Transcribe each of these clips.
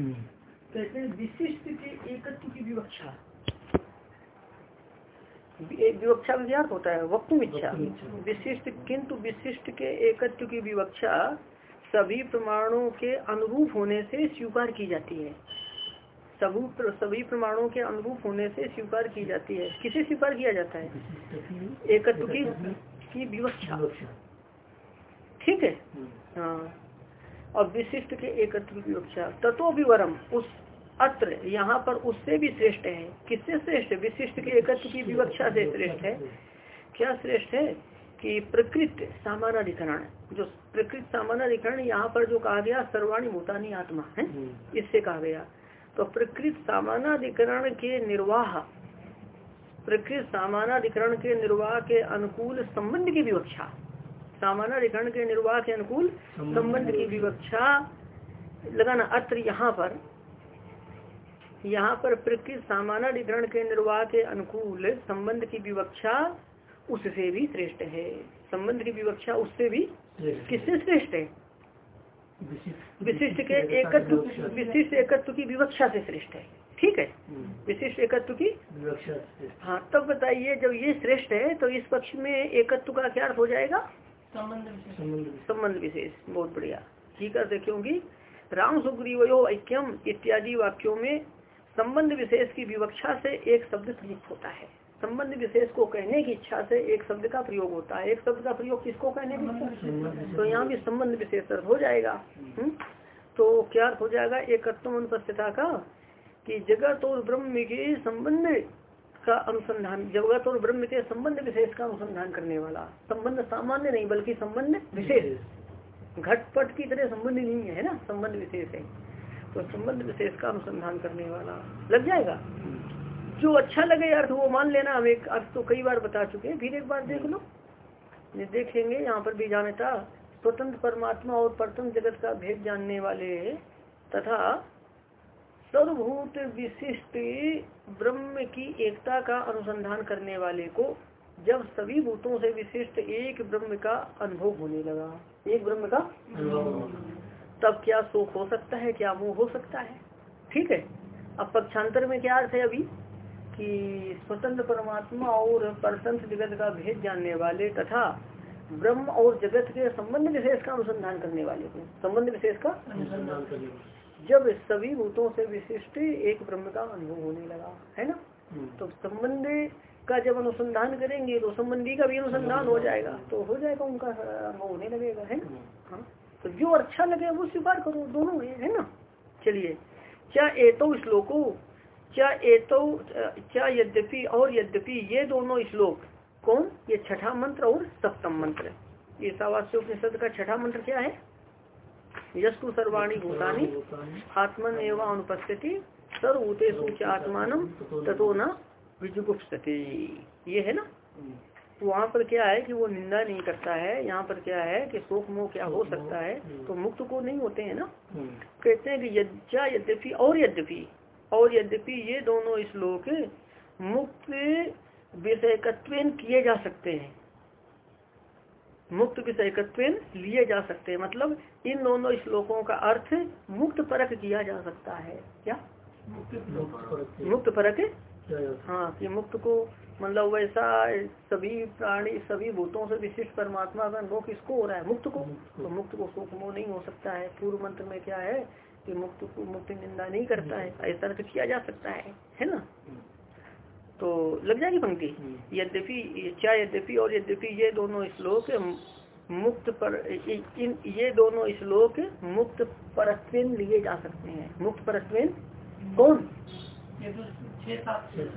कहते हैं विशिष्ट के एकत्व की विवक्षा। विवक्षा होता है वक्तुम इच्छा विशिष्ट किंतु विशिष्ट के एकत्व की विवक्षा सभी प्रमाणों के अनुरूप होने से स्वीकार की जाती है। सभी सभी प्रमाणों के अनुरूप होने से स्वीकार की जाती है। किसे स्वीकार किया जाता है? एकत्व की की विवक्षा। ठीक है? हाँ। और विशिष्ट के एकत्व की विवक्षा तत्व विवरम उस अत्र यहाँ पर उससे भी श्रेष्ठ है। किससे श्रेष्ठ? है विशिष्ट के एकत्व की विवक्षा से श्रेष्ठ है। क्या श्रेष्ठ है? कि प्रकृत सामानाधिकरण जो प्रकृत सामानाधिकरण यहाँ पर जो कहा गया सर्वाणी भूतानी आत्मा है इससे कहा गया। तो प्रकृत सामानाधिकरण के निर्वाह प्रकृत सामानाधिकरण के निर्वाह के अनुकूल संबंध की विवक्षा। सामानाधिकरण के निर्वाह के अनुकूल संबंध की विवक्षा लगाना। अत्र यहाँ पर यहाँ पर प्रकृत सामानाधिकरण के निर्वाह के अनुकूल संबंध की विवक्षा उससे भी श्रेष्ठ है। संबंध की विवक्षा उससे भी किससे श्रेष्ठ है? विशिष्ट। के एकत्व विशिष्ट एकत्व की विवक्षा से श्रेष्ठ है। ठीक है? विशिष्ट एकत्व की हाँ तब बताइए जब ये श्रेष्ठ है तो इस पक्ष में एकत्व का क्या अर्थ हो जाएगा? संबंध विशेष। बहुत बढ़िया। ठीक है क्योंकि राम सुग्रीवयो ऐक्यम इत्यादि वाक्यों में संबंध विशेष की विवक्षा से एक शब्द प्रयुक्त होता है। संबंध विशेष को कहने की इच्छा से एक शब्द का प्रयोग होता है। एक शब्द का प्रयोग किसको कहने की तो यहाँ भी संबंध विशेष अर्थ हो जाएगा। हुँ? तो क्या अर्थ हो जाएगा? एक अनुपस्थिता का कि जगत और ब्रह्म के संबंध का अनुसंधान, जगत और ब्रह्म के संबंध विशेष का अनुसंधान करने वाला। संबंध सामान्य नहीं, बल्कि संबंध विशेष। घटपट की तरह संबंध नहीं है ना? संबंध विशेष है। तो संबंध विशेष का अनुसंधान करने वाला। लग जाएगा? जो अच्छा लगे अर्थ, वो मान लेना। हम एक अर्थ तो कई बार बता चुके हैं। फिर एक बार देख लो। देखेंगे, यहाँ पर भी जानता स्वतंत्र परमात्मा और प्रथम जगत का भेद जानने वाले तथा सर्वभूत विशिष्ट ब्रह्म की एकता का अनुसंधान करने वाले को जब सभी भूतों से विशिष्ट एक ब्रह्म का अनुभव होने लगा, एक ब्रह्म का तब क्या शोक हो सकता है, क्या मोह हो सकता है? ठीक है, अब पक्षांतर में क्या अर्थ है अभी? कि स्वतंत्र परमात्मा और परतंत्र जगत का भेद जानने वाले तथा ब्रह्म और जगत के संबंध विशेष का अनुसंधान करने वाले को, संबंध विशेष का जब सभी भूतों से विशिष्ट एक ब्रह्म का अनुभव होने लगा है ना? हम्म। तो संबंध का जब अनुसंधान करेंगे तो संबंधी का भी अनुसंधान हो जाएगा तो हो जाएगा उनका अनुभव होने लगेगा है ना? हम्म। हाँ। तो जो अच्छा लगे वो स्वीकार करो दोनों है, ना? चलिए। क्या एतो श्लोको क्या एतो क्या यद्यपि और यद्यपि ये दोनों श्लोक कौन? ये छठा मंत्र और सप्तम मंत्र। ये उपनिषद का छठा मंत्र क्या है? यस्तु सर्वाणी भूतानी आत्मन एवं अनुपस्थिति, सर्वभूतेषु आत्मान तथो न विजुगुप्सति ये है ना? तो वहाँ पर क्या है कि वो निंदा नहीं करता है, यहाँ पर क्या है कि शोक मोह क्या हो सकता है तो मुक्त को नहीं होते हैं ना? कहते हैं कि यज्ञा यद्यपि और यद्यपि और यद्यपि ये दोनों श्लोक मुक्त विषयकत्व किए जा सकते हैं। मुक्त विषयकत्व लिए जा सकते हैं मतलब इन दोनों श्लोकों का अर्थ मुक्त परक किया जा सकता है। क्या? मुक्त परक हाँ कि मुक्त को मतलब वैसा सभी प्राणी सभी भूतों से विशिष्ट परमात्मा का अनुभव किसको हो रहा है मुक्त को? तो मुक्त को सुख मोह नहीं हो सकता है। पूर्व मंत्र में क्या है कि मुक्त को मुक्त निंदा नहीं करता है ऐसा तो किया जा सकता है है ना? तो लग जाएगी पंक्ति? यद्यपि क्या यद्यपि और यद्यपि ये दोनों श्लोक मुक्त पर इन ये दोनों श्लोक मुक्त परत्वेन लिए जा सकते हैं। मुक्त परत्वेन कौन?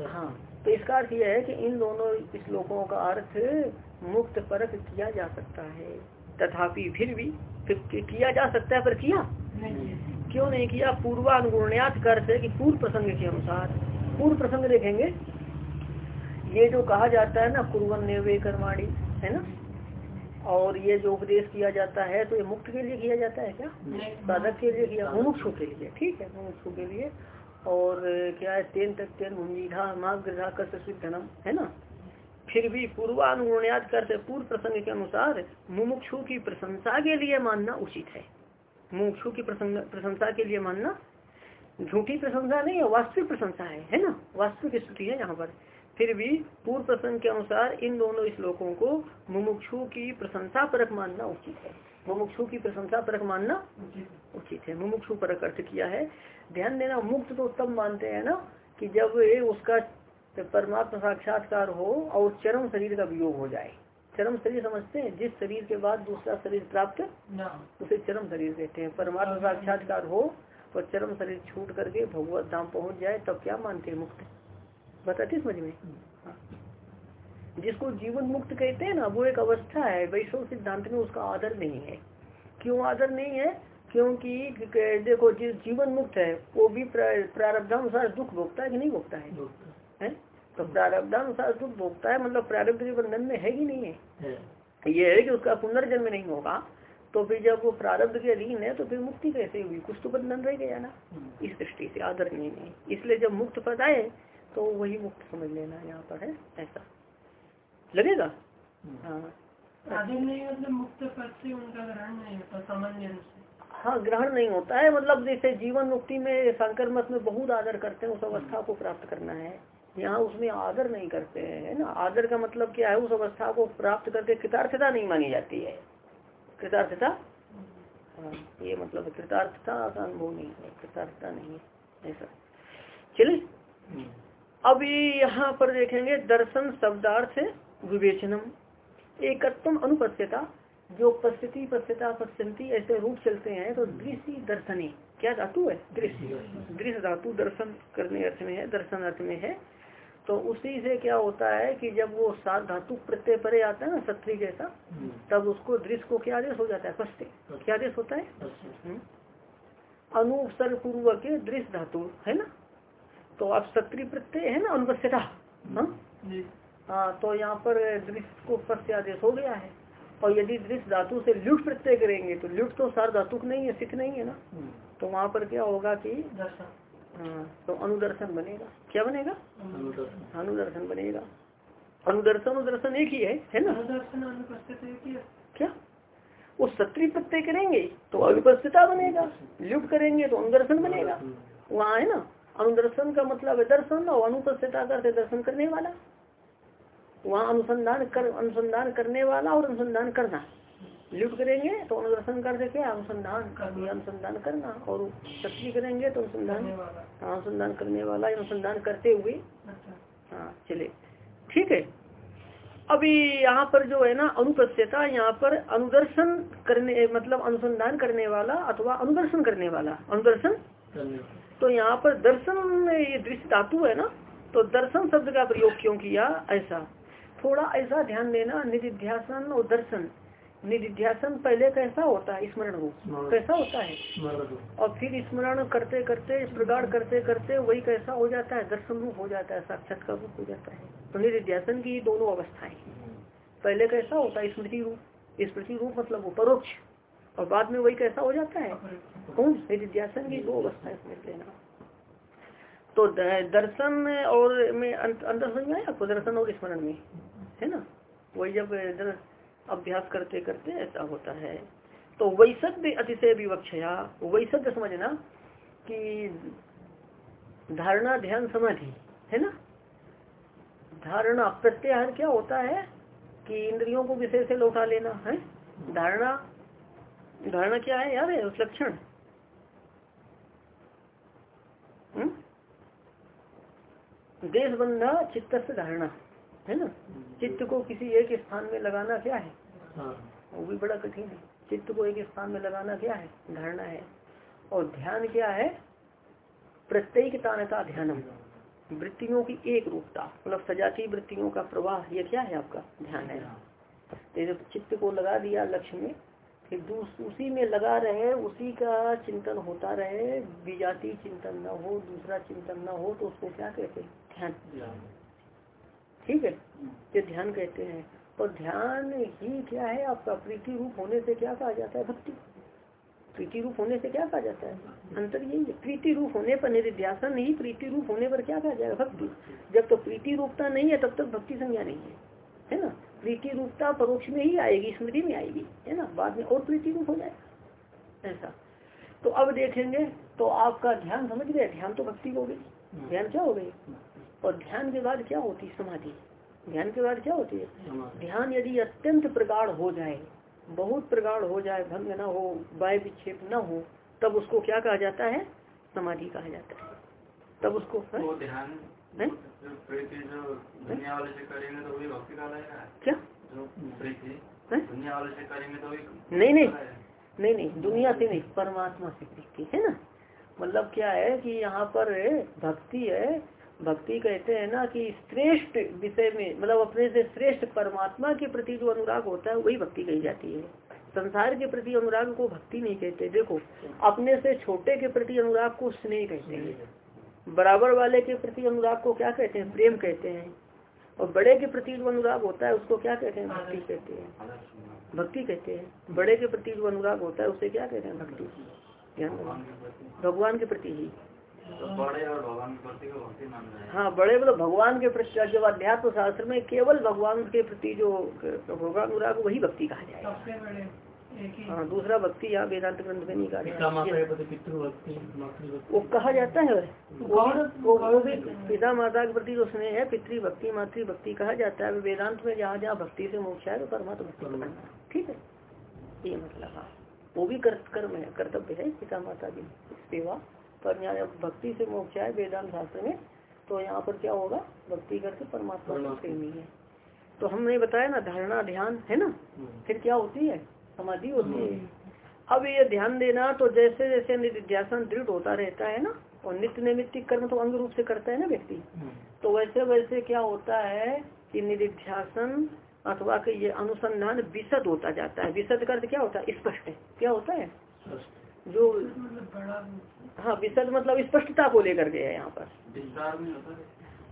हाँ तो इसका अर्थ यह है कि इन दोनों श्लोकों का अर्थ मुक्त परक किया जा सकता है। तथापि फिर भी किया जा सकता है पर किया? नहीं। क्यों। नहीं किया? पूर्वानुगुण्यात करते कि पूर्व प्रसंग के अनुसार। पूर्व प्रसंग देखेंगे। ये जो कहा जाता है ना कुरवन नेवे कर्माणी है ना? और ये जो उपदेश किया जाता है तो ये मुक्त के लिए किया जाता है क्या? साधक के लिए किया मुमुक्षु के लिए। ठीक है मुमुक्षु के लिए। और क्या है तेन तक तेन मुंजीधा माग्रधा कर धनम है ना? फिर भी पूर्वानुगुण्यात करते पूर्व प्रसंग के अनुसार मुमुक्षु की प्रशंसा के लिए मानना उचित है। मुमुक्षु की प्रशंसा के लिए मानना झूठी प्रशंसा नहीं है वास्तविक प्रशंसा है है ना? वास्तविक स्थिति है यहाँ पर। फिर भी पूर्व प्रसंग के अनुसार इन दोनों श्लोकों को मुमुक्षु की प्रशंसा परक मानना उचित है। मुमुक्षु की प्रशंसा परक मानना उचित है। मुमुक्षु परक अर्थ किया है। ध्यान देना मुक्त तो तब मानते हैं ना कि जब उसका परमात्मा साक्षात्कार हो और चरम शरीर का वियोग हो जाए। चरम शरीर समझते हैं जिस शरीर के बाद दूसरा शरीर प्राप्त उसे चरम शरीर कहते हैं। परमात्मा साक्षात्कार हो और चरम शरीर छूट करके भगवत धाम पहुँच जाए तब क्या मानते हैं मुक्त? बताते समझ में। जिसको जीवन मुक्त कहते हैं ना वो एक अवस्था है वैष्णव सिद्धांत में उसका आदर नहीं है क्यों आदर नहीं है क्योंकि देखो जिस जीवन मुक्त है वो भी प्रारब्धानुसार दुख भोगता है कि नहीं भोगता है, है? तो प्रारब्धानुसार दुख भोगता है मतलब प्रारब्ध के बंधन में है ही नहीं है, है। ये है कि उसका पुनर्जन्म नहीं होगा तो फिर जब वो प्रारब्ध के अधीन है तो फिर मुक्ति कैसे हुई कुछ तो बंधन रह गया ना हम्म। इस दृष्टि से आदर नहीं है इसलिए जब मुक्त पद आए तो वही मुक्त समझ लेना यहाँ पर है ऐसा। लगेगा? हम्म। हाँ। मतलब मुक्त पद से उनका ग्रहण नहीं होता सामान्य हाँ ग्रहण नहीं होता है मतलब जैसे जीवन मुक्ति में शंकर मत में बहुत आदर करते हैं उस अवस्था को प्राप्त करना है। यहाँ उसमें आदर नहीं करते हैं ना। आदर का मतलब क्या है उस अवस्था को प्राप्त करके कृतार्थता नहीं मानी जाती है। कृतार्थता? हाँ ये मतलब कृतार्थता का अनुभव नहीं है कृतार्थता नहीं है ऐसा। चलिए। हम्म। अभी यहाँ पर देखेंगे दर्शन शब्दार्थ विवेचनम। एकत्व अनुपस्यता जो पश्यति पश्यता पश्यंती ऐसे रूप चलते हैं तो दृश्य दर्शनी। क्या धातु है? दृश्य दृश्य धातु दर्शन करने अर्थ में है दर्शन अर्थ में है। तो उसी से क्या होता है कि जब वो सात धातु प्रत्यय परे आता है ना सत्री जैसा तब उसको दृश्य को क्या आदेश हो जाता है? पश्य क्या आदेश होता है? हम्म। अनुसर पूर्वक दृश्य धातु है ना? तो आप सक्रिय प्रत्यय है ना अनुपस्यता हाँ? हाँ तो यहाँ पर दृश्य को पश्य आदेश हो गया है। और यदि दृश्य धातु से लुट प्रत्यय करेंगे तो लुट तो सार धातु नहीं है सिख नहीं है ना? हम्म। तो वहाँ पर क्या होगा कि हाँ तो अनुदर्शन बनेगा। क्या बनेगा? अनुदर्शन। बनेगा। अनुदर्शन अनुदर्शन एक ही है है ना? क्या? वो सत्री प्रत्यय करेंगे तो अनुपस्थिता बनेगा। लुट करेंगे तो अनुदर्शन बनेगा। वहाँ है ना? अनुदर्शन का मतलब है दर्शन और अनुपस्थिता करते दर्शन करने वाला। वहाँ अनुसंधान कर अनुसंधान करने वाला और अनुसंधान करना। लिप्त करेंगे तो अनुदर्शन कर देखे अनुसंधान अनुसंधान करना। और शक्ति करेंगे तो अनुसंधान हाँ, अनुसंधान करने वाला अनुसंधान करते हुए। अच्छा। हाँ चले ठीक है। अभी यहाँ पर जो है ना अनुपस्थिता यहाँ पर अनुदर्शन करने मतलब अनुसंधान करने वाला अथवा अनुदर्शन करने वाला। अनुदर्शन? तो यहाँ पर दर्शन ये दृश्य धातु है ना? तो दर्शन शब्द का प्रयोग क्यों किया? ऐसा। थोड़ा ऐसा ध्यान देना निधिध्यासन और दर्शन। निधिध्यासन पहले कैसा होता है? स्मरण रूप कैसा होता है? और फिर स्मरण करते करते प्रगाढ़ करते करते वही कैसा हो जाता है? दर्शन रूप हो जाता है साक्षात का रूप हो जाता है। तो निधिध्यासन की दोनों अवस्थाएँ पहले कैसा होता है? स्मृति रूप। स्मृति रूप मतलब वो परोक्ष। और बाद में वही कैसा हो जाता है? कौन? निधिध्यासन की दो अवस्थाएँ समझ लेना तो दर्शन और में अंदर समझ में आया? आपको दर्शन और स्मरण में? है ना? वही जब अभ्यास करते करते ऐसा होता है। तो वैसद भी अतिशय विवक्षया वैसद समझना कि धारणा ध्यान समाधि है ना? धारणा प्रत्याहार क्या होता है कि इंद्रियों को विषय से लौटा लेना है? धारणा धारणा क्या है? यार है? उस लक्षण। हम्म? देश बंधा चित्त से धारणा। है ना? चित्त को किसी एक स्थान में लगाना क्या है? हाँ। वो भी बड़ा कठिन है। चित्त को एक स्थान में लगाना क्या है? धारणा है। और ध्यान क्या है? प्रत्येक तानता ध्यानम। वृत्तियों की एक रूपता मतलब सजाती वृत्तियों का प्रवाह ये क्या है आपका? ध्यान है। तो चित्त को लगा दिया लक्ष्य में उसी में लगा रहे उसी का चिंतन होता रहे विजाति चिंतन न हो दूसरा चिंतन न हो तो उसको क्या कहते हैं? ध्यान। ठीक है? ये ध्यान कहते हैं। और ध्यान ही क्या है? आपका प्रीति रूप होने से क्या कहा जाता है? भक्ति। प्रीति रूप होने से क्या कहा जाता है? अंतर यही है। प्रीति रूप होने पर निधिध्यासन नहीं प्रीति रूप होने पर क्या कहा जाएगा? भक्ति। जब तो प्रीति रूपता नहीं है तब तक भक्ति संज्ञा नहीं है। है ना? प्रीति रूपता परोक्ष में ही आएगी स्मृति में आएगी है ना? बाद में और प्रीति रूप हो जाएगा। ऐसा। तो अब देखेंगे तो आपका ध्यान समझ गए ध्यान तो भक्ति हो गई। ध्यान क्या हो गई और ध्यान के बाद क्या होती समाधि। ध्यान के बाद क्या होती है? ध्यान यदि अत्यंत प्रगाढ़ हो जाए बहुत प्रगाढ़ हो जाए भंग न हो वाय विक्षेप न हो तब उसको क्या कहा जाता है? समाधि कहा जाता है। तब उसको वो ध्यान तो क्या? से करेंगे तो वही नहीं नहीं। नहीं नहीं दुनिया से नहीं परमात्मा से प्रीति है ना? मतलब क्या है कि यहाँ पर भक्ति है भक्ति कहते हैं ना कि श्रेष्ठ विषय में मतलब अपने से श्रेष्ठ परमात्मा के प्रति जो अनुराग होता है वही भक्ति कही जाती है। संसार के प्रति अनुराग को भक्ति नहीं कहते। देखो अपने से छोटे के प्रति अनुराग को स्नेह कहते हैं। बराबर वाले के प्रति अनुराग को क्या कहते हैं? प्रेम कहते हैं। और बड़े के प्रति जो अनुराग होता है उसको क्या कहते हैं? भक्ति कहते हैं। भक्ति कहते हैं। बड़े के प्रति जो अनुराग होता है उसे क्या कहते हैं? भक्ति। भगवान के प्रति। भगवान के प्रति ही। तो बड़े और भगवान के प्रति को भक्ति मान रहे हैं। बड़े मतलब भगवान के प्रति जब अध्यात्म शास्त्र में केवल भगवान के प्रति जो भगवान अनुराग वही भक्ति कहा जाएगा। ही दूसरा भक्ति यहाँ वेदांत ग्रंथ में नहीं कहा माता वो कहा जाता है? वो भी- वो वो भी पिता माता के प्रति जो स्नेह है पितृभक्ति मातृभक्ति कहा जाता है। वेदांत में जहाँ जहाँ भक्ति से मोक्ष है तो परमात्मा भक्ति ठीक है? ये मतलब हाँ। वो भी कर्म है कर्तव्य है पिता माता की सेवा। पर यहाँ जब भक्ति से मोक्ष है वेदांत शास्त्र में तो यहाँ पर क्या होगा? भक्ति करके परमात्मा प्रेमी है। तो हमने बताया ना धारणा ध्यान है ना? फिर क्या होती है? समाधि होती है। अब ये ध्यान देना तो जैसे जैसे निध्यासन दृढ़ होता रहता है ना और नित्य नैमित्तिक कर्म तो अंग रूप से करता है ना व्यक्ति। तो वैसे वैसे क्या होता है कि निध्यासन अथवा कि ये अनुसंधान विशद होता जाता है। विशद का अर्थ क्या होता है? स्पष्ट क्या होता है? जो मतलब हाँ विशद मतलब स्पष्टता को लेकर के है यहाँ पर। विस्तार में होता है।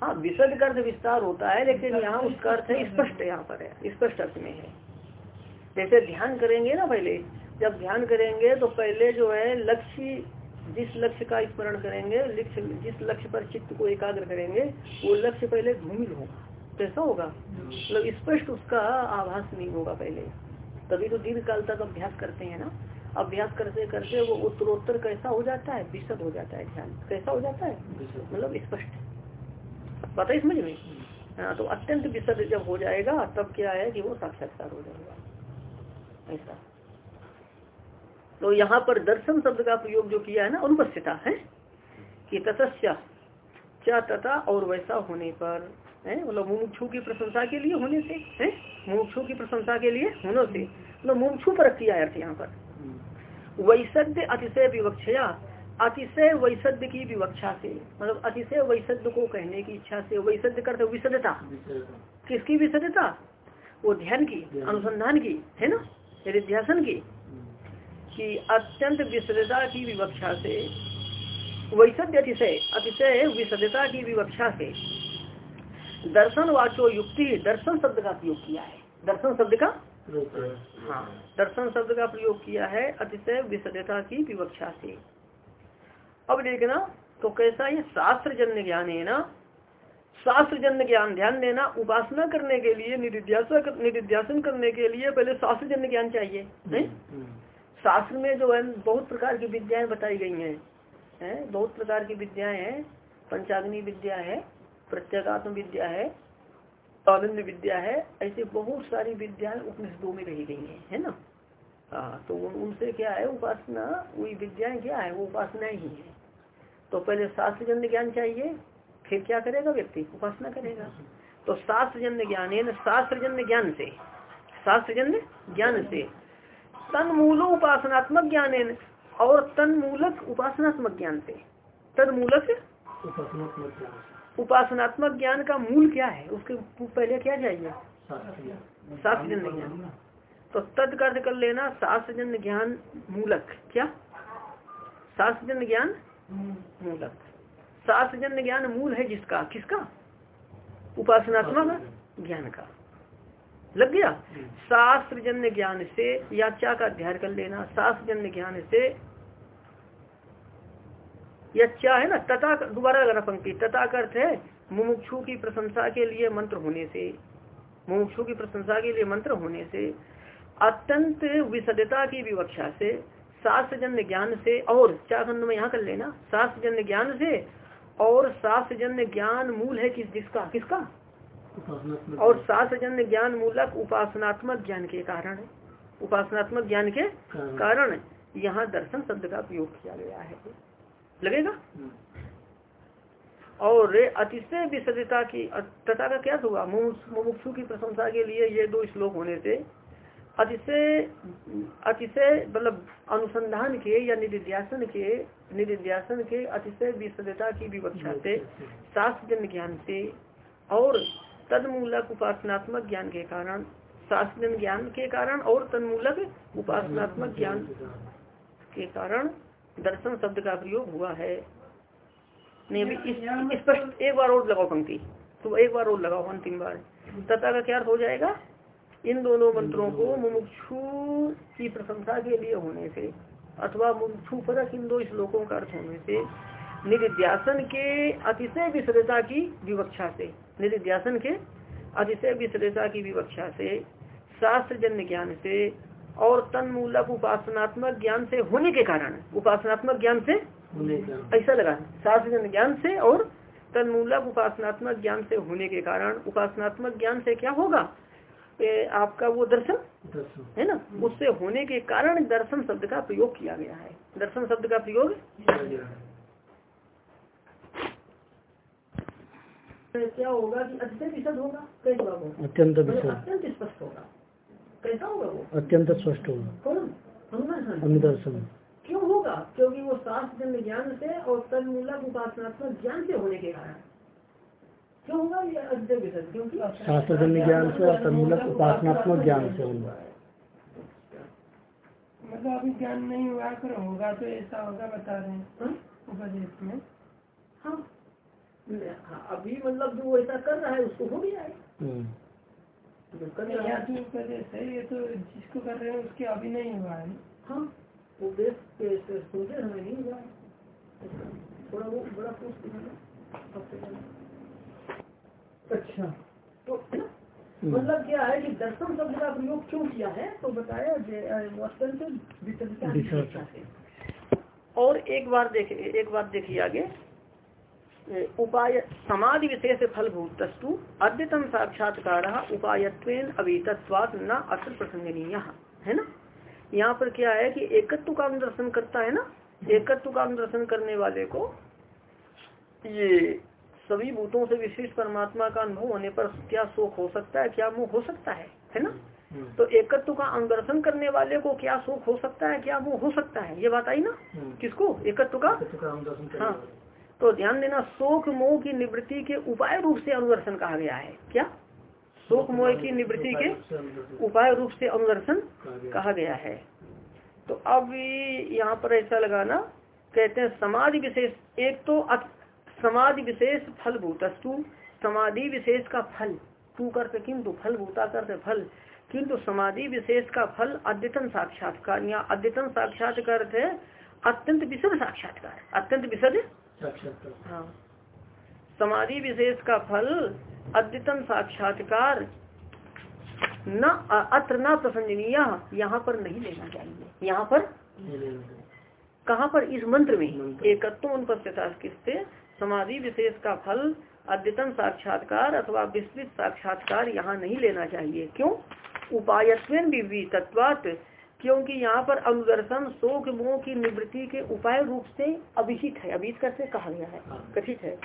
हाँ विशद का अर्थ विस्तार होता है लेकिन यहाँ उसका अर्थ है। स्पष्ट यहाँ पर है। स्पष्ट अर्थ में है। जैसे ध्यान करेंगे ना पहले जब ध्यान करेंगे तो पहले जो है लक्ष्य जिस लक्ष्य का स्मरण करेंगे लक्ष्य जिस लक्ष्य पर चित्त को एकाग्र करेंगे वो लक्ष्य पहले धूमिल होगा। कैसा होगा? मतलब स्पष्ट उसका आभास नहीं होगा पहले। तभी तो दीर्घ काल तक अभ्यास करते हैं ना। अभ्यास करते करते वो उत्तरोत्तर कैसा हो जाता है? विशद हो जाता है ध्यान। कैसा हो जाता है? मतलब स्पष्ट। पता है समझ में? हाँ तो अत्यंत विशद जब हो जाएगा तब क्या है कि वो साक्षात्कार हो जाएगा। ऐसा। तो यहाँ पर दर्शन शब्द का प्रयोग जो किया है ना अनुपस्थिता है? कि ततस्या क्या तथा और वैसा होने पर है? मतलब मुमुक्षु की प्रशंसा के लिए होने से है? मुमुक्षु की प्रशंसा के लिए होने से मतलब मुमुक्षु पर किया अर्थ यहाँ पर। वैसद्य अतिशय विवक्षया अतिशय वैसद्य की विवक्षा से मतलब अतिशय वैसद्य को कहने की इच्छा से वैसद्य करते विशदता किसकी विशदता वो ध्यान की अनुसंधान की है ना? निध्यासन की, कि अत्यंत विशदता की विवक्षा से वैसद्य अतिशय अतिशय विशदता की विवक्षा से दर्शन वाचो युक्ति, दर्शन शब्द का प्रयोग किया है। दर्शन शब्द का? हाँ दर्शन शब्द का प्रयोग किया है, अतिशय विशदता की विवक्षा से। अब देखना तो कैसा ये शास्त्र जन्य ज्ञान है ना शास्त्र जन्य ज्ञान ध्यान देना उपासना करने के लिए निधिध्यासन करने के लिए पहले शास्त्र जन्य ज्ञान चाहिए है? शास्त्र में जो है बहुत प्रकार की विद्याएँ बताई गई हैं है? बहुत प्रकार की विद्याएँ हैं पंचाग्नि विद्या है प्रत्यगात्म विद्या है आनंद विद्या है ऐसे बहुत सारी विद्याएँ उपनिषदों में कही गई है है ना? हाँ तो उन, उनसे क्या है उपासना वही विद्याएँ क्या है वो उपासना ही है। तो पहले शास्त्र जन्य ज्ञान चाहिए फिर क्या करेगा व्यक्ति? उपासना करेगा। तो शास्त्र जन्य ज्ञान है शास्त्र जन्य ज्ञान से। शास्त्र जन्य ज्ञान से। तन मूलो उपासनात्मक ज्ञान है और तन मूलक उपासनात्मक ज्ञान से। तन मूलक उपासनात्मक ज्ञान का मूल क्या है? उसके पहले क्या चाहिए? शास्त्र जन्य ज्ञान। तो तद का कर लेना शास्त्र जन्य ज्ञान मूलक। क्या? शास्त्र जन्य ज्ञान मूलक। शास्त्र जन्य ज्ञान मूल है जिसका? किसका? उपासनात्मक ज्ञान का। लग गया? शास्त्र जन्य ज्ञान से याचा का अध्ययन कर लेना। शास्त्र जन्य ज्ञान से यच्चा है ना? तथा दोबारा लगाना पंक्ति। तथा का अर्थ है मुमुक्षु की प्रशंसा के लिए मंत्र होने से। मुमुक्षु की प्रशंसा के लिए मंत्र होने से अत्यंत विशदता की विवक्षा से शास्त्र जन्य ज्ञान से और चार खंड में यहाँ कर लेना। शास्त्र जन्य ज्ञान से और शास्त्र जन्य ज्ञान मूल है किस जिसका? किसका? और शास्त्र जन्य ज्ञान मूलक उपासनात्मक ज्ञान के कारण है। उपासनात्मक ज्ञान के कारण। यहाँ दर्शन शब्द का प्रयोग किया गया है। लगेगा? हम्म। और अतिशय विसर्जता की तथा का क्या मुमुक्षु मुमुक्षु की प्रशंसा के लिए ये दो श्लोक होने से अतिशय अतिशय मतलब अनुसंधान के या निधिध्यासन के निधिध्यासन के अतिशय विसर्जता की विवक्षा से शास्त्र ज्ञान से और तदमूलक उपासनात्मक ज्ञान के कारण शास्त्र ज्ञान के कारण और तन्मूलक उपासनात्मक ज्ञान के कारण दर्शन शब्द का प्रयोग हुआ है। नहीं स्पष्ट, एक बार और लगाओ पंक्ति। तो एक बार और लगाओ, अंतिम बार। तथा का क्या हो जाएगा? इन दोनों मंत्रों को मुमुक्षु की प्रशंसा के लिए होने से अथवा मुमुक्षु परक इन दो श्लोकों का अर्थ होने से निधिध्यासन के अतिशय विश्रेता की विवक्षा से निधिध्यासन के अतिशय विसरता की विवक्षा से शास्त्र जन्य ज्ञान से और तन्मूलक उपासनात्मक ज्ञान से होने के कारण उपासनात्मक ज्ञान से ऐसा लगा। शास्त्र जन्य ज्ञान से और तन्मूलक उपासनात्मक ज्ञान से होने के कारण उपासनात्मक ज्ञान से क्या होगा? ए, आपका वो दर्शन? दर्शन। है ना? उससे होने के कारण दर्शन शब्द का प्रयोग किया गया है। दर्शन शब्द का प्रयोग? किया है। क्या होगा कि अत्यंत विशद होगा? कैसे होगा? अत्यंत मतलब अत्यंत स्पष्ट होगा। कैसा होगा वो? अत्यंत स्पष्ट होगा। कौन? अनुदर्शन क्यों होगा? क्योंकि वो शास्त्र ज्ञान से और तन्मूलक उपासनात्मक ज्ञान से होने के कारण। क्यों होगा ये अत्यंत विशद क्योंकि शास्त्र जन्य ज्ञान से और तन्मूलक उपासनात्मक ज्ञान से होगा। मतलब अभी ज्ञान नहीं हुआ फिर होगा तो ऐसा होगा बता रहे हैं? उपदेश में। हाँ। हाँ, अभी मतलब जो ऐसा कर रहा है उसको हो हम्म। जो कर रहा है। तो उपदेश है ये तो जिसको कर रहे हैं उसके अभी नहीं हुआ है। हाँ वो देश के सोचे हमें नहीं हुआ है। थोड़ा वो बड़ा पहले। अच्छा। तो मतलब क्या है कि दर्शन शब्द का प्रयोग क्यों किया है? तो बताया और एक बार देखिए एक बार देखिए आगे। उपाय समाधि विशेष फलभूतस्तु अद्यतन साक्षात्कार उपायत्वेन अभितत्वात न असल प्रसंगनीय। है ना? यहाँ पर क्या है कि एकत्व का दर्शन करता है ना? एकत्व का दर्शन करने वाले को ये सभी भूतों से विशिष्ट परमात्मा का अनुभव होने पर क्या शोक हो सकता है क्या मोह हो सकता है है ना? हम्म। तो एकत्व का अनुदर्शन करने वाले को क्या शोक हो सकता है क्या मोह हो सकता है? ये बात आई ना? हम्म। किसको? एकत्व का? हाँ। तो ध्यान देना शोक मोह की निवृत्ति के उपाय रूप से अनुदर्शन कहा गया है। क्या? शोक मोह की निवृत्ति के उपाय रूप से अनुदर्शन कहा गया। है। तो अब यहाँ पर ऐसा लगाना कहते हैं समाज विशेष। एक तो समाधि विशेष फल भूतस्तु समाधि विशेष का फल तू करते किंतु फल भूता करते फल। किंतु समाधि विशेष का फल अद्यतन साक्षात्कार या अद्यतन साक्षात्कार है अत्यंत विशद साक्षात्कार। अत्यंत विशद? हाँ। समाधि विशेष का फल अद्यतन साक्षात्कार न अत्र न प्रसंजनीय यहाँ पर नहीं लेना चाहिए। यहाँ पर। कहाँ पर? इस मंत्र में। ही एकत्व अनुपस्थिता किससे? समाधि विशेष का फल अद्यतन साक्षात्कार अथवा विस्तृत साक्षात्कार यहाँ नहीं लेना चाहिए। क्यों? उपायत्वेन विवि तत्वात क्योंकि यहाँ पर अनुदर्शन शोक मोह की निवृत्ति के उपाय रूप से अभिहित है। अभिहित कैसे कहा गया है, कथित है।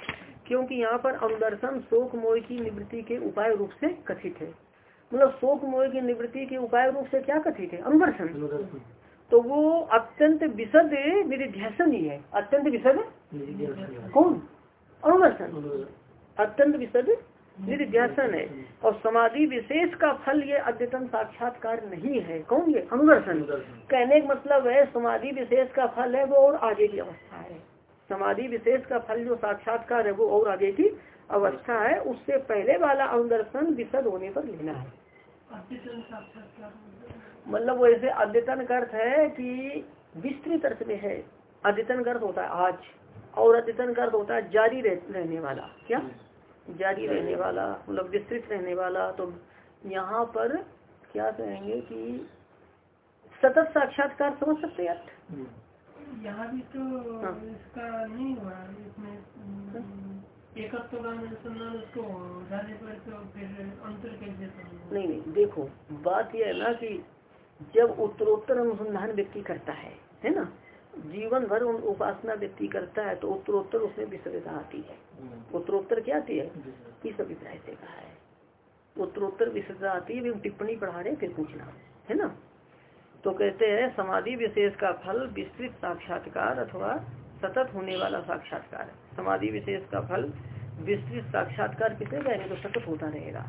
क्योंकि यहाँ पर अनुदर्शन शोक मोह की निवृत्ति के उपाय रूप से कथित है। मतलब शोक मोह की निवृत्ति के उपाय रूप से क्या कथित है? अनुदर्शन तो वो अत्यंत विशद निधिध्यासन ही है। अत्यंत विशद कौन? अनुदर्शन। अत्यंत विशद निधिध्यासन है। और समाधि विशेष का फल ये अद्यतन साक्षात्कार नहीं है। कौन ये? अनुदर्शन। कहने का मतलब है समाधि विशेष का फल है वो और आगे की अवस्था है। समाधि विशेष का फल जो साक्षात्कार है वो और आगे की अवस्था है। उससे पहले वाला अनुदर्शन विशद होने पर लेना है। मतलब वो ऐसे अद्यतन का अर्थ है कि विस्तृत अर्थ में है। अद्यतन अर्थ होता है आज और अद्यतन अर्थ होता है जारी रहने वाला। क्या? जारी रहने वाला मतलब विस्तृत रहने वाला। तो यहाँ पर क्या कहेंगे कि सतत साक्षात्कार समझ सकते हैं अर्थ यहाँ भी तो हाँ। इसका नहीं हुआ। इसमें हम्म, एकत्व का अनुसंधान उसको जाने पर तो फिर अंतर कैसे नहीं नहीं देखो बात यह है ना कि जब उत्तरोत्तर अनुसंधान व्यक्ति करता है है ना? जीवन भर उन उपासना व्यक्ति करता है तो उत्तरोत्तर उसमें विषयता आती है। उत्तरोत्तर क्या आती है? इस अभिप्राय से कहा है। उत्तरोत्तर विषयता आती है टिप्पणी पढ़ा रहे फिर पूछना है ना? तो कहते हैं समाधि विशेष का फल विस्तृत साक्षात्कार अथवा सतत होने वाला साक्षात्कार। समाधि विशेष का फल विस्तृत साक्षात्कार किसे कहेंगे तो सतत होता रहेगा।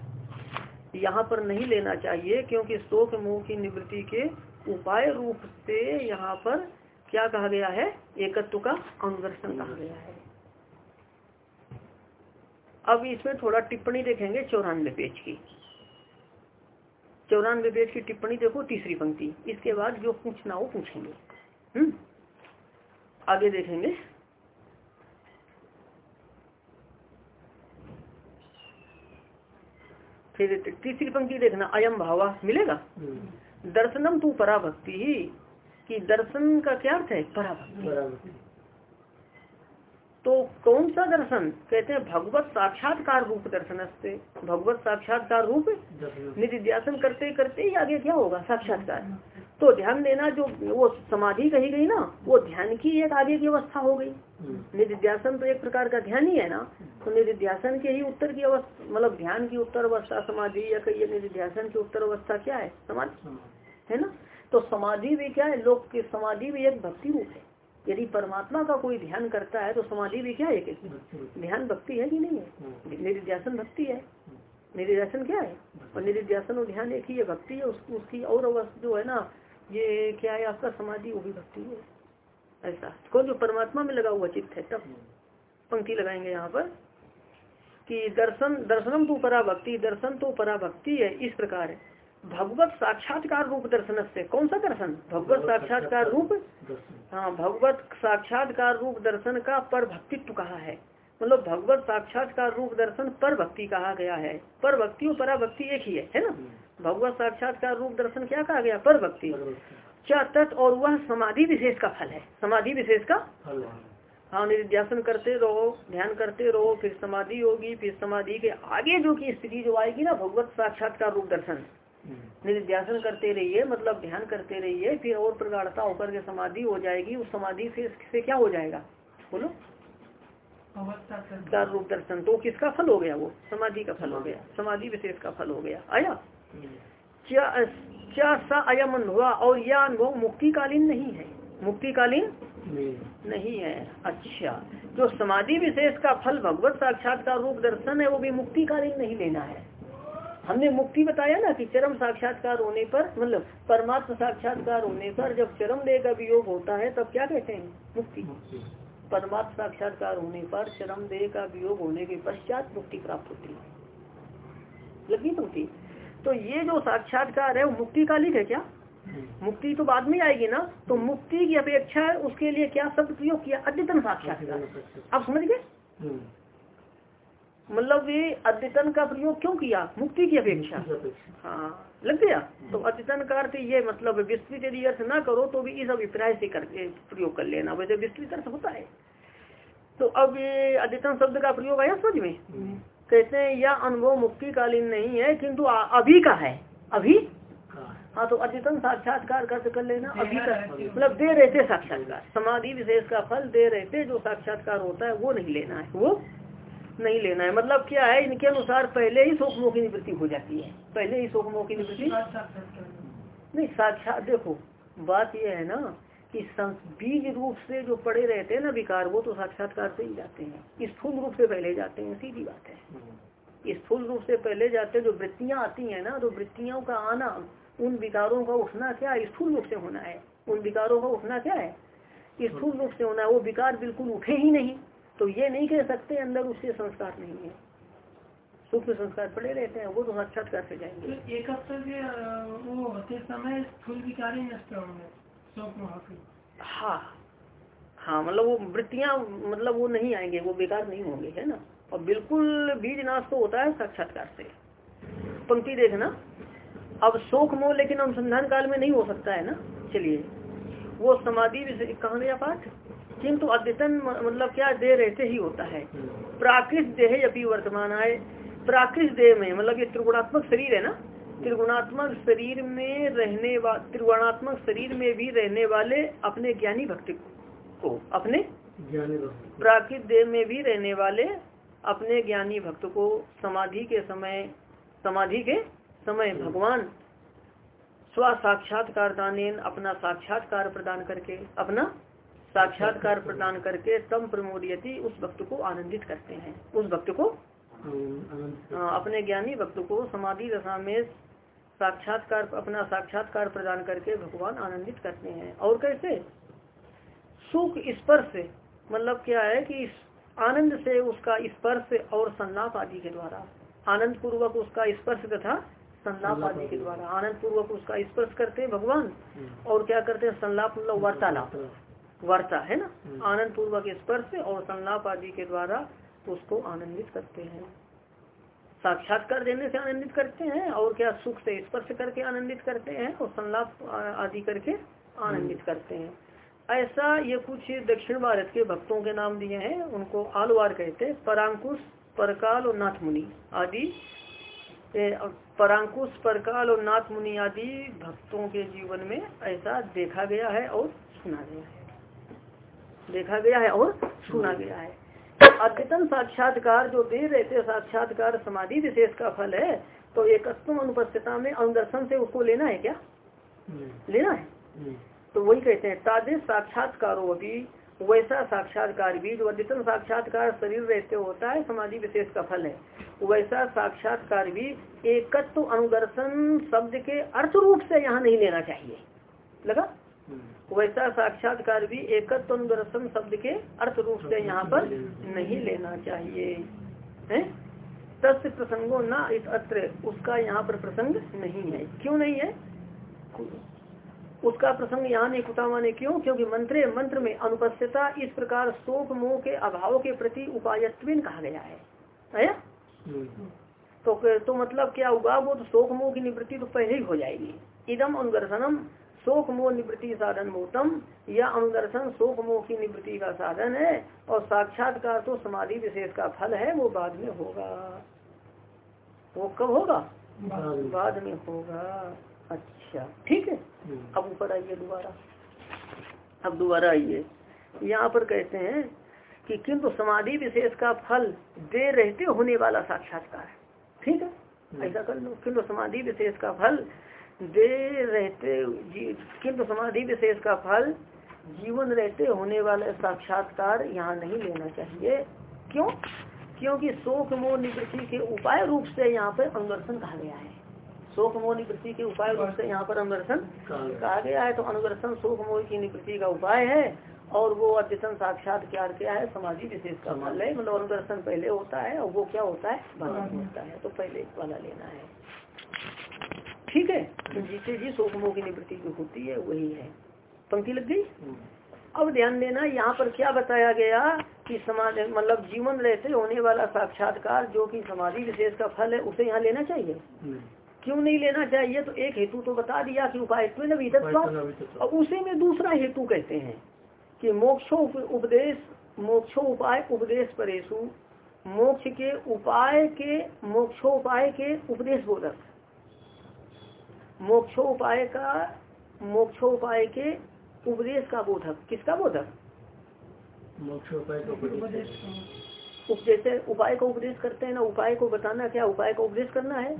यहाँ पर नहीं लेना चाहिए, क्योंकि शोक, मोह की निवृत्ति के उपाय रूप से यहाँ पर क्या कहा गया है? एकत्व का अनुदर्शन कहा गया है। अब इसमें थोड़ा टिप्पणी देखेंगे चौरानवे पेज की। चौरानवे पेज की टिप्पणी देखो तीसरी पंक्ति। इसके बाद जो पूछना हो पूछेंगे। हम्म। आगे देखेंगे। फिर तीसरी पंक्ति देखना अयम भावा मिलेगा? दर्शनम तू पराभक्ति ही। कि दर्शन का क्या अर्थ है? पराभक्ति। तो कौन सा दर्शन? कहते हैं भगवत साक्षात्कार रूप दर्शन से भगवत साक्षात्कार रूप निधिध्यासन करते करते ही आगे क्या होगा? साक्षात्कार। तो ध्यान देना जो वो समाधि कही गई ना वो ध्यान की एक आगे की अवस्था हो गई। निधिध्यासन तो एक प्रकार का ध्यान ही है ना। तो निधिध्यासन के ही उत्तर की अवस्था मतलब ध्यान की उत्तर अवस्था समाधि या कहिए निधिध्यासन की उत्तर अवस्था क्या है? समाधि। है ना? तो समाधि भी क्या है? लोग की समाधि भी एक भक्ति रूप है। यदि परमात्मा का कोई ध्यान करता है तो समाधि भी क्या है ध्यान भक्ति है कि नहीं है? निधिध्यासन भक्ति है। निधिध्यासन क्या है? और निधिध्यासन और ध्यान एक ही है भक्ति है उसकी उसकी और अवस्था जो है ना ये क्या है आपका समाधि वो भी भक्ति है। ऐसा। कौन जो परमात्मा में लगा हुआ चित्त है तब पंक्ति लगाएँगे यहाँ पर कि दर्शन दर्शनम तो पराभक्ति दर्शन तो पराभक्ति है इस प्रकार है। भगवत साक्षात्कार रूप दर्शन से कौन सा दर्शन? भगवत साक्षात्कार रूप? हाँ भगवत साक्षात्कार रूप दर्शन का पर भक्तित्व कहा है। मतलब भगवत साक्षात्कार रूप दर्शन पर भक्ति कहा गया है। पर भक्ति और पराभक्ति एक ही है है ना? भगवत साक्षात्कार रूप दर्शन क्या कहा गया? पर भक्ति क्या तत् और वह समाधि विशेष का फल है? समाधि विशेष का? हाँ। निध्यासन करते रहो ध्यान करते रहो फिर समाधि होगी फिर समाधि के आगे जो की स्थिति जो आएगी ना भगवत साक्षात्कार रूप दर्शन। निध्यासन करते रहिए मतलब ध्यान करते रहिए फिर और प्रगाढ़ता होकर के समाधि हो जाएगी उस समाधि से, से क्या हो जाएगा? बोलो। साक्षात्कार रूप दर्शन। तो किसका फल हो गया वो? समाधि का फल हो गया। समाधि विशेष का फल हो गया। आया? क्या क्या सा अयम अनुभव और यह अनुभव मुक्तिकालीन नहीं है। मुक्तिकालीन नहीं है। अच्छा। जो समाधि विशेष का फल भगवत साक्षात्कार रूप दर्शन है वो भी मुक्तिकालीन नहीं लेना है। हमने मुक्ति बताया ना कि चरम साक्षात्कार होने पर मतलब परमात्म साक्षात्कार होने पर जब चरम देह का वियोग होता है तब क्या कहते हैं? मुक्ति। परमात्म साक्षात्कार होने पर चरम देह का वियोग होने के पश्चात मुक्ति प्राप्त होती है। लगी मुक्ति। तो ये जो साक्षात्कार है वो मुक्तिकालिक है क्या? मुक्ति तो बाद में आएगी ना? तो मुक्ति की अपेक्षा उसके लिए क्या शब्द प्रयोग किया? अद्यतन साक्षात्कार। आप समझ गए? मतलब ये अद्यतन का प्रयोग क्यों किया? मुक्ति की अपेक्षा। हाँ लग गया? तो अद्यतन का अर्थ ये मतलब विस्तृत यदि अर्थ ना करो तो भी इस अभिप्राय से करके प्रयोग कर लेना। वैसे विस्तृत अर्थ होता है। तो अब ये अद्यतन शब्द का प्रयोग आया समझ में? कहते हैं यह अनुभव मुक्ति कालीन नहीं है किंतु अभी का है। अभी? हाँ। तो अद्यतन साक्षात्कार कर कर लेना। अभी का मतलब दे रहते साक्षात्कार। समाधि विशेष का फल दे रहते जो साक्षात्कार होता है वो नहीं लेना है। वो नहीं लेना है। मतलब क्या है, इनके अनुसार पहले ही शोकमोह की निवृत्ति हो जाती है। पहले ही शोकमोह की निवृत्ति? नहीं, साक्षात देखो, बात यह है ना कि बीज रूप से जो पड़े रहते हैं ना विकार, वो तो साक्षात्कार से ही जाते हैं। स्थूल रूप से पहले जाते हैं, सीधी बात है। स्थूल रूप से पहले जाते हैं, जो वृत्तियाँ आती हैं ना तो वृत्तियों का आना, उन विकारों का उठना क्या स्थूल रूप से होना है। उन विकारों का उठना क्या है? स्थूल रूप से होना है। वो विकार बिल्कुल उठे ही नहीं। तो ये नहीं कह सकते अंदर उससे संस्कार नहीं है। सूक्ष्म संस्कार पड़े रहते हैं वो तो साक्षात्कार से जाएँगे। तो एक हफ़्ते के वो होते समय स्थूल विकार ही नष्ट होंगे हाँ हाँ मतलब वो वृत्तियाँ मतलब वो नहीं आएँगे वो बेकार नहीं होंगे है ना? और बिल्कुल बीज नाश तो होता है साक्षात्कार से। पंक्ति देखना। अब शोक मोह लेकिन अनुसंधान काल में नहीं हो सकता है ना? चलिए वो समाधि कहाँ गया पाठ? किंतु अद्यतन मतलब क्या देह रहते ही होता है। प्राकृत देह अभी वर्तमान आए प्राकृत देह में मतलब ये त्रिगुणात्मक शरीर है ना त्रिगुणात्मक शरीर में रहने वा त्रिगुणात्मक शरीर में भी रहने वाले अपने ज्ञानी भक्ति को अपने ज्ञानी प्राकृत देह में भी रहने वाले अपने ज्ञानी भक्त को समाधि के समय समाधि के समय भगवान स्व साक्षात्कार दानेन अपना साक्षात्कार प्रदान करके अपना साक्षात्कार प्रदान करके तम प्रमोदयति उस भक्त को आनंदित करते हैं। उस भक्त को हाँ, अपने ज्ञानी भक्त को समाधि दशा में साक्षात्कार अपना साक्षात्कार प्रदान करके भगवान आनंदित करते हैं। और कैसे? सुख स्पर्श मतलब क्या है कि आनंद से उसका स्पर्श और संलाप आदि के द्वारा आनंद पूर्वक उसका स्पर्श तथा संलाप आदि के द्वारा आनंद पूर्वक उसका स्पर्श करते हैं भगवान। और क्या करते हैं? संलाप मतलब वार्तालाप। वार्ता है ना? आनंद पूर्वक स्पर्श और संलाप आदि के द्वारा उसको आनंदित करते हैं। साक्षात्कार देने से आनंदित करते हैं और क्या सुख से स्पर्श करके आनंदित करते हैं और संलाप आदि करके आनंदित करते हैं। ऐसा ये कुछ दक्षिण भारत के भक्तों के नाम दिए हैं। उनको आलवार कहते हैं। परांकुश परकाल और नाथ मुनि आदि। परांकुश परकाल और नाथ मुनि आदि भक्तों के जीवन में ऐसा देखा गया है और सुना गया है। देखा गया है और सुना गया है। तो अद्यतन साक्षात्कार जो दे रहते साक्षात्कार समाधि विशेष का फल है तो एकत्व अनुपस्थिता में अनुदर्शन से उसको लेना है क्या? लेना है। तो वही कहते हैं तादिश साक्षात्कारो भी वैसा साक्षात्कार भी जो अद्यतन साक्षात्कार शरीर रहते होता है समाधि विशेष का फल है वैसा साक्षात्कार भी एकत्व अनुदर्शन शब्द के अर्थ रूप से यहाँ नहीं लेना चाहिए। लगा? वैसा साक्षात्कार भी एकत्व अनुदर्शन शब्द के अर्थ रूप से यहाँ पर नहीं लेना चाहिए। है? तस्य प्रसंगो ना इस अत्र उसका यहाँ पर प्रसंग नहीं है। क्यों नहीं है? उसका प्रसंग यहाँ नहीं कुता माने क्यों? क्योंकि मंत्रे मंत्र में अनुपस्थिता इस प्रकार शोक मोह के अभाव के प्रति उपायत्वीन कहा गया है। है तो तो मतलब क्या हुआ वो तो शोक मोह की निवृत्ति तो पहले ही हो जाएगी। इदम अनुदर्शनम शोक मोह निवृत्ति साधन मोतम या अनुदर्शन शोक मोह की निवृत्ति का साधन है और साक्षात्कार तो समाधि विशेष का फल है वो बाद में होगा। वो कब होगा? बाद में। होगा। अच्छा ठीक है। अब ऊपर आइए दोबारा। अब दोबारा आइए। यहाँ पर कहते हैं कि किंतु समाधि विशेष का फल दे रहते होने वाला साक्षात्कार ठीक है? ऐसा कर लो। किंतु समाधि विशेष का फल दे रहते किंतु समाधि विशेष का फल जीवन रहते होने वाला साक्षात्कार यहाँ नहीं लेना चाहिए। क्यों? क्योंकि शोक, मोह, निवृत्ति के उपाय रूप से यहाँ पर अनुदर्शन कहा गया है। शोक, मोह, निवृत्ति के उपाय रूप से यहाँ पर अनुदर्शन कहा गया है। तो अनुदर्शन, शोक, मोह की निवृत्ति का उपाय है और वो अद्यतन साक्षात्कार क्या है? समाधि विशेष का फल है। मतलब अनुदर्शन पहले होता है और वो क्या होता है? में होता है। तो पहले वाला लेना है। ठीक है। तो जिससे जी शोक की निवृत्ति जो होती है वही है। पंक्ति लग गई? अब ध्यान देना यहाँ पर क्या बताया गया कि समाज मतलब जीवन रहते होने वाला साक्षात्कार जो कि समाधि विशेष का फल है उसे यहाँ लेना चाहिए। क्यों नहीं लेना चाहिए? तो एक हेतु तो बता दिया कि उपाय और उसी में दूसरा हेतु कहते हैं कि मोक्षो उपदेश मोक्षो उपाय उपदेश परेशु। मोक्ष के उपाय के मोक्षोपाय के उपदेश बोधक। मोक्षोपाय का मोक्षोपाय के उपदेश का बोधक। किसका बोधक? मोक्षोपाय का उपदेश। उपदेश उपाय का उपदेश करते हैं ना उपाय को बताना क्या उपाय का उपदेश करना है?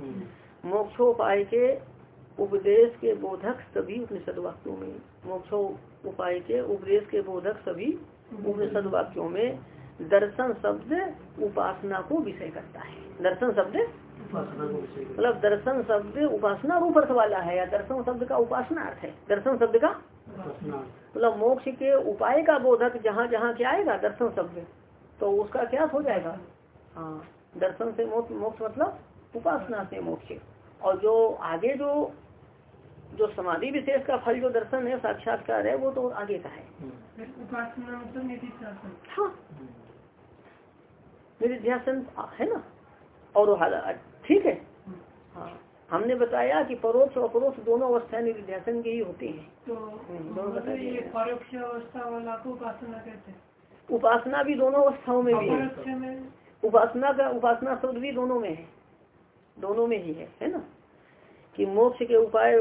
मोक्षोपाय के उपदेश के बोधक सभी उपनिषद वाक्यों में मोक्षो उपाय के उपदेश के बोधक सभी उपनिषद वाक्यों में दर्शन शब्द उपासना को विषय करता है। दर्शन शब्द मतलब दर्शन शब्द उपासना रूप अर्थ वाला है या दर्शन शब्द का उपासना अर्थ है? दर्शन शब्द का? उपासना मतलब मोक्ष के उपाय का बोधक जहाँ जहाँ क्या आएगा दर्शन शब्द। तो उसका क्या हो जाएगा? हाँ दर्शन से मोक्ष मोक्ष मतलब उपासना से मोक्ष। और जो आगे जो जो समाधि विशेष का फल जो दर्शन है साक्षात्कार है वो तो आगे का है। उपासना मतलब हाँ। निधिध्यासन है ना? और ठीक है? हाँ। हमने बताया कि परोक्ष और अपरोक्ष दोनों अवस्थाएँ निर्ध्यासन के ही होती हैं। तो हम्म। परोक्ष अवस्था वाला को उपासना कहते हैं। उपासना भी दोनों अवस्थाओं में भी है। उपासना का उपासना शब्द भी दोनों में है। दोनों में ही है है ना? कि मोक्ष के उपाय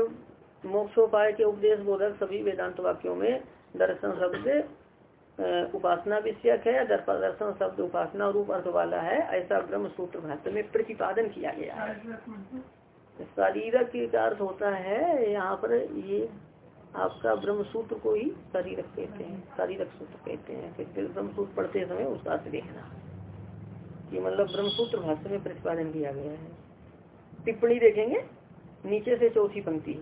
मोक्षोपाय के उपदेश बोधक सभी वेदांत वाक्यों में दर्शन शब्द उपासना विषयक है दर्शन शब्द उपासना रूप अर्थ वाला है, ऐसा ब्रह्म सूत्र भाष्य में प्रतिपादन किया गया है। शारीरक का अर्थ होता है, यहाँ पर ये आपका ब्रह्म सूत्र को ही शारीरक कहते हैं, शारीरक सूत्र कहते हैं। फिर ब्रह्म सूत्र पढ़ते समय उसका अर्थ देखना कि मतलब ब्रह्म सूत्र भाष्य में प्रतिपादन किया गया है। टिप्पणी देखेंगे, नीचे से चौथी पंक्ति,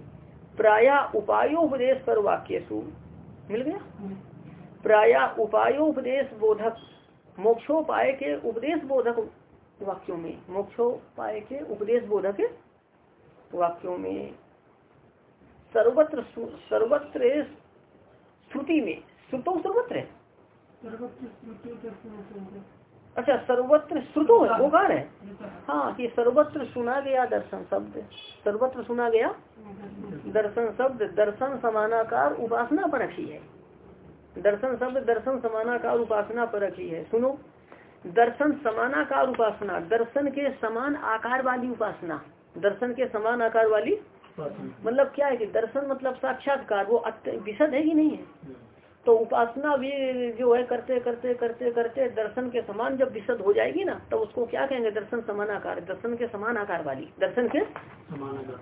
प्राय उपायोपदेश पर वाक्य मिल गया? प्राय उपायोपदेश बोधक मोक्षोपाय के उपदेश बोधक वाक्यों में मोक्षोपाय के उपदेश बोधक वाक्यों में सर्वत्र सर्वत्र श्रुति में श्रुतो सर्वत्र अच्छा सर्वत्र श्रुतो है वो कहा है? हाँ। कि सर्वत्र सुना गया दर्शन शब्द सर्वत्र सुना गया। दर्शन शब्द दर्शन समानाकार उपासना पर रखी है। दर्शन शब्द दर्शन समानाकार उपासना पर रखी है। सुनो दर्शन समानाकार उपासना दर्शन के समान आकार वाली उपासना। दर्शन के समान आकार वाली? मतलब क्या है कि दर्शन मतलब साक्षात्कार वो विशद है कि नहीं है? तो उपासना भी जो है करते करते करते करते दर्शन के समान जब विशद हो जाएगी ना तो उसको क्या कहेंगे? दर्शन समान आकार दर्शन के समान आकार वाली। दर्शन के समान आकार।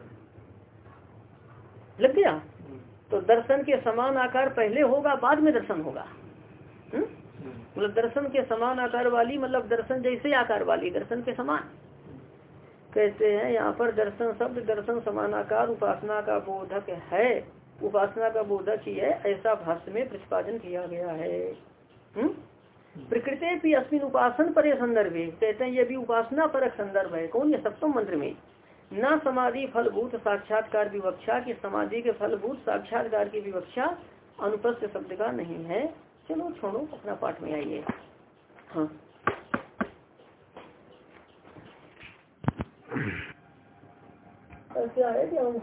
लग गया? तो दर्शन के समान आकार पहले होगा, बाद में दर्शन होगा। हम्म? मतलब दर्शन के समान आकार वाली मतलब दर्शन जैसे आकार वाली, दर्शन के समान। कहते हैं, यहाँ पर दर्शन शब्द, दर्शन समान आकार, उपासना का बोधक है। उपासना का बोधक ही है, ऐसा भाष्य में प्रतिपादन किया गया है। हम्म? प्रकृति भी अस्मिन उपासन पर संदर्भ। है कहते हैं, ये भी उपासना परक संदर्भ है। कौन ये सप्तम मंत्र में? न समाधि फलभूत साक्षात्कार विवक्षा की समाधि के फलभूत साक्षात्कार की विवक्षा अनुपस्थ शब्द का नहीं है। चलो छोड़ो, अपना पाठ में आइए। हाँ। ऐसा है कि हम